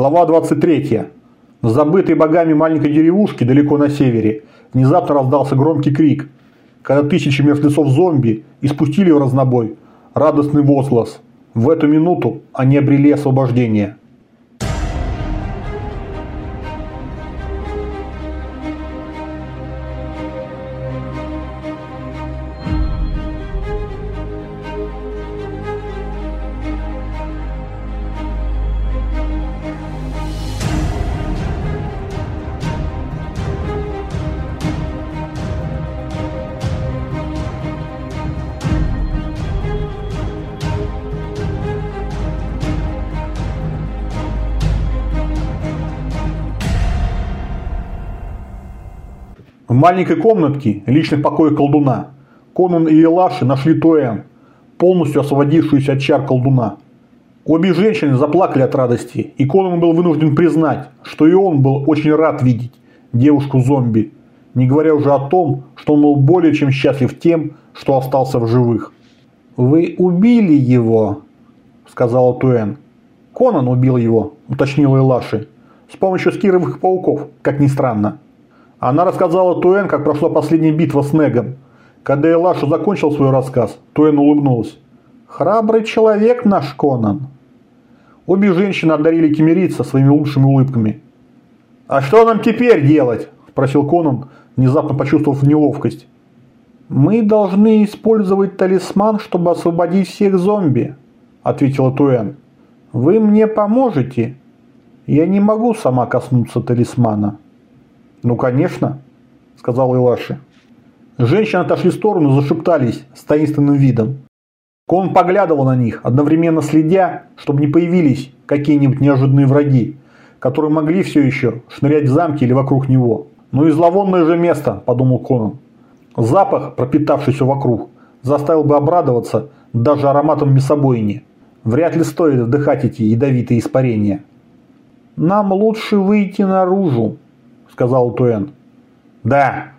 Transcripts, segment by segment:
Глава 23. На забытой богами маленькой деревушке далеко на севере внезапно раздался громкий крик, когда тысячи мертвецов зомби испустили в разнобой радостный возглас. В эту минуту они обрели освобождение. Маленькой комнатке личных покоев колдуна Конан и Элаши нашли Туэн, полностью освободившуюся от чар колдуна. Обе женщины заплакали от радости, и Конан был вынужден признать, что и он был очень рад видеть девушку-зомби, не говоря уже о том, что он был более чем счастлив тем, что остался в живых. «Вы убили его», – сказала Туэн. «Конан убил его», – уточнила Элаши, – «с помощью скировых пауков, как ни странно». Она рассказала Туэн, как прошла последняя битва с Негом. Когда Элашу закончил свой рассказ, Туэн улыбнулась. «Храбрый человек наш Конан». Обе женщины одарили кемерийца своими лучшими улыбками. «А что нам теперь делать?» – спросил Конан, внезапно почувствовав неловкость. «Мы должны использовать талисман, чтобы освободить всех зомби», – ответила Туэн. «Вы мне поможете? Я не могу сама коснуться талисмана». «Ну, конечно», – сказал Илаши. Женщины отошли в сторону зашептались с таинственным видом. Кон поглядывал на них, одновременно следя, чтобы не появились какие-нибудь неожиданные враги, которые могли все еще шнырять в замке или вокруг него. «Ну и зловонное же место», – подумал Конан. Запах, пропитавшийся вокруг, заставил бы обрадоваться даже ароматом мясобойни. Вряд ли стоит вдыхать эти ядовитые испарения. «Нам лучше выйти наружу», сказал Туэн. «Да».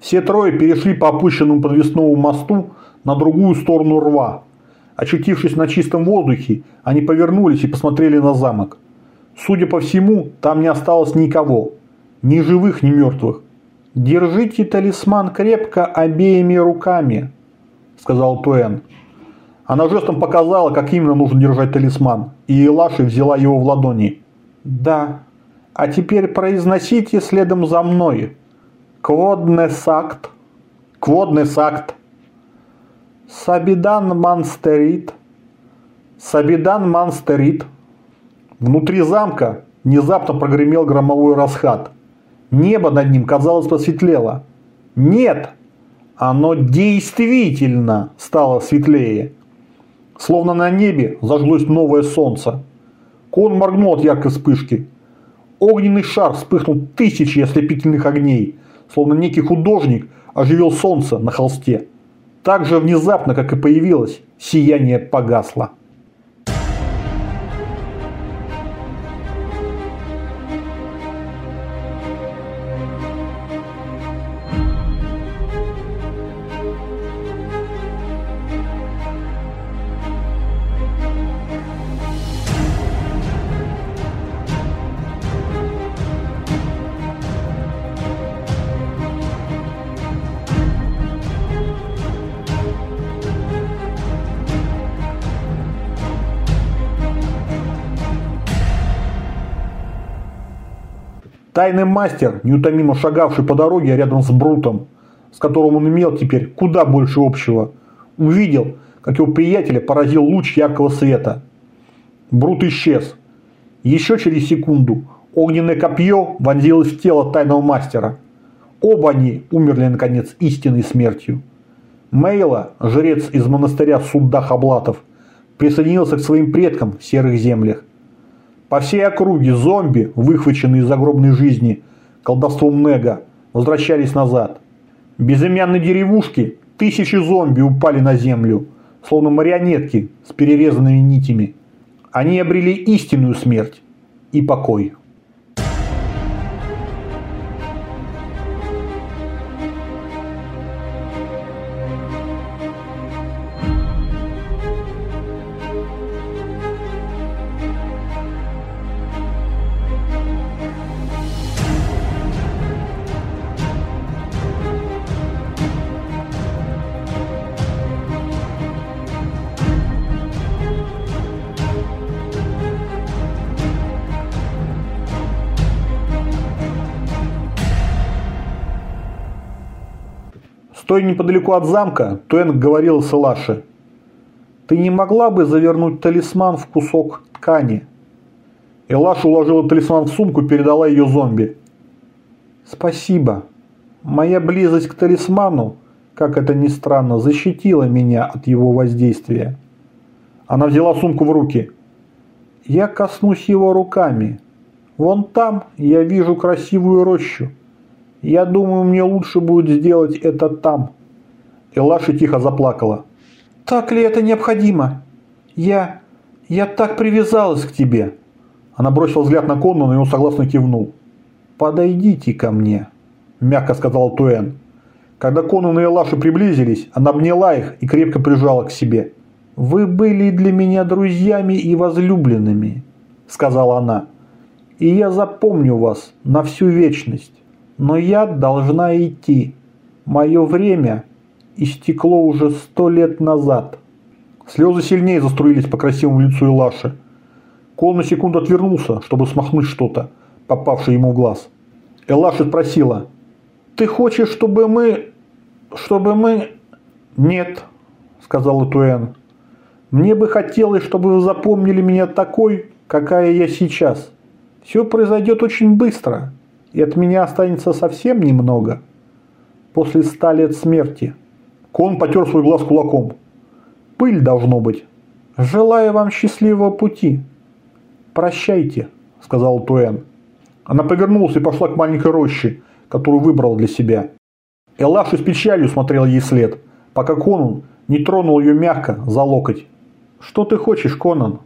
Все трое перешли по опущенному подвесному мосту на другую сторону рва. Очутившись на чистом воздухе, они повернулись и посмотрели на замок. Судя по всему, там не осталось никого. Ни живых, ни мертвых. «Держите талисман крепко обеими руками», – сказал Туэн. Она жестом показала, как именно нужно держать талисман, и Элаши взяла его в ладони. «Да», а теперь произносите следом за мной. Кводнесакт. Кводнесакт. Сабидан Манстерит. Сабидан Манстерит. Внутри замка внезапно прогремел громовой расхат. Небо над ним, казалось, посветлело. Нет, оно действительно стало светлее. Словно на небе зажглось новое солнце. Кон моргнул от яркой вспышки. Огненный шар вспыхнул тысячи ослепительных огней, словно некий художник оживил солнце на холсте. Так же внезапно, как и появилось, сияние погасло. Тайный мастер, неутомимо шагавший по дороге рядом с Брутом, с которым он имел теперь куда больше общего, увидел, как его приятеля поразил луч яркого света. Брут исчез. Еще через секунду огненное копье вонзилось в тело тайного мастера. Оба они умерли, наконец, истинной смертью. Мейла, жрец из монастыря Суддах Облатов, присоединился к своим предкам в серых землях. По всей округе зомби, выхваченные из загробной жизни колдовством Нега, возвращались назад. Безымянной деревушке тысячи зомби упали на землю, словно марионетки с перерезанными нитями. Они обрели истинную смерть и покой. Стоя неподалеку от замка, Туэнг говорил с Элаши. «Ты не могла бы завернуть талисман в кусок ткани?» Элаша уложила талисман в сумку и передала ее зомби. «Спасибо. Моя близость к талисману, как это ни странно, защитила меня от его воздействия». Она взяла сумку в руки. «Я коснусь его руками. Вон там я вижу красивую рощу. Я думаю, мне лучше будет сделать это там». Элаша тихо заплакала. «Так ли это необходимо? Я... я так привязалась к тебе». Она бросила взгляд на Коннана, и он согласно кивнул. «Подойдите ко мне», – мягко сказал Туэн. Когда Конан и Элаши приблизились, она обняла их и крепко прижала к себе. «Вы были для меня друзьями и возлюбленными», – сказала она. «И я запомню вас на всю вечность. Но я должна идти. Мое время истекло уже сто лет назад». Слезы сильнее заструились по красивому лицу Илаши. Кол на секунду отвернулся, чтобы смахнуть что-то, попавшее ему в глаз. Элаша спросила. «Ты хочешь, чтобы мы... чтобы мы...» «Нет», — сказал Туэн. «Мне бы хотелось, чтобы вы запомнили меня такой, какая я сейчас. Все произойдет очень быстро, и от меня останется совсем немного. После ста лет смерти». Кон потер свой глаз кулаком. «Пыль должно быть. Желаю вам счастливого пути». «Прощайте», – сказал Туэн. Она повернулась и пошла к маленькой роще, которую выбрала для себя. Элаша с печалью смотрел ей след, пока Конан не тронул ее мягко за локоть. «Что ты хочешь, Конан?»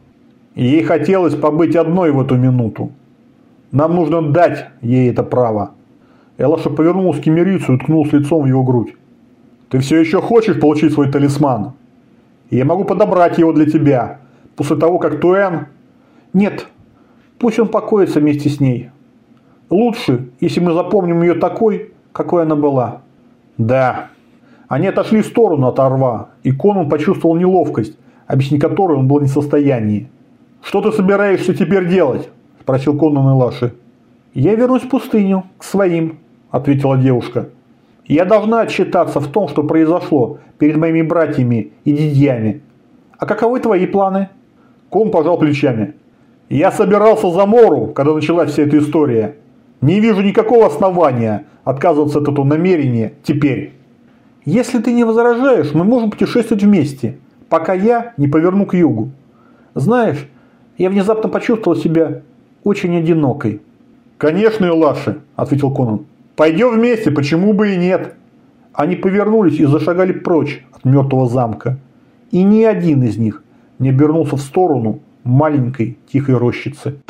Ей хотелось побыть одной в эту минуту. Нам нужно дать ей это право. Элаша повернулась к Кемерицу и уткнулась лицом в его грудь. «Ты все еще хочешь получить свой талисман? я могу подобрать его для тебя, после того, как Туэн нет, пусть он покоится вместе с ней. Лучше, если мы запомним ее такой, какой она была. Да. Они отошли в сторону от орва, и Конан почувствовал неловкость, объяснить которую он был не в состоянии. «Что ты собираешься теперь делать?» – спросил Конан Илаши. «Я вернусь в пустыню, к своим», – ответила девушка. «Я должна отчитаться в том, что произошло перед моими братьями и дядьями. А каковы твои планы?» Кон пожал плечами. Я собирался за Мору, когда началась вся эта история. Не вижу никакого основания отказываться от этого намерения теперь. Если ты не возражаешь, мы можем путешествовать вместе, пока я не поверну к югу. Знаешь, я внезапно почувствовал себя очень одинокой. «Конечно, Илаши», – ответил Конан. «Пойдем вместе, почему бы и нет?» Они повернулись и зашагали прочь от мертвого замка. И ни один из них не обернулся в сторону, маленькой тихой рощицы.